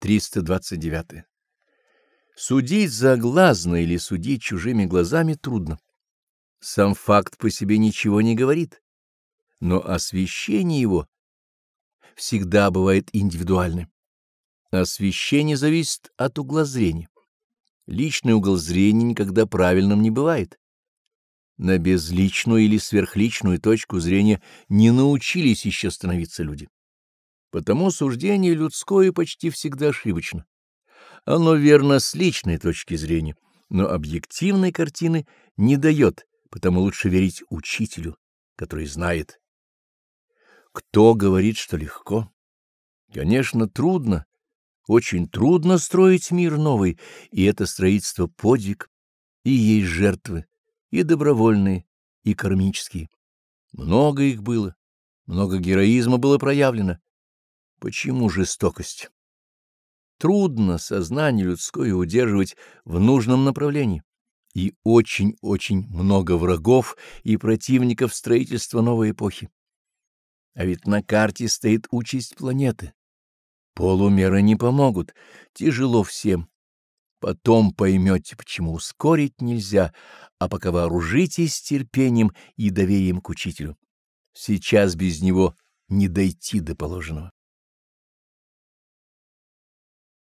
329. Судить заглазно или судить чужими глазами трудно. Сам факт по себе ничего не говорит, но освещение его всегда бывает индивидуальным. Освещение зависит от угла зрения. Личный угол зрения никогда правильным не бывает. На безличную или сверхличную точку зрения не научились еще становиться люди. Потому суждение людское почти всегда ошибочно. Оно верно с личной точки зрения, но объективной картины не дает, потому лучше верить учителю, который знает. Кто говорит, что легко? Конечно, трудно, очень трудно строить мир новый, и это строительство подвиг, и есть жертвы, и добровольные, и кармические. Много их было, много героизма было проявлено. Почему жестокость? Трудно сознание людское удерживать в нужном направлении. И очень-очень много врагов и противников строительства новой эпохи. А ведь на карте стоит участь планеты. Полумеры не помогут, тяжело всем. Потом поймете, почему ускорить нельзя, а пока вооружитесь терпением и доверием к учителю. Сейчас без него не дойти до положенного.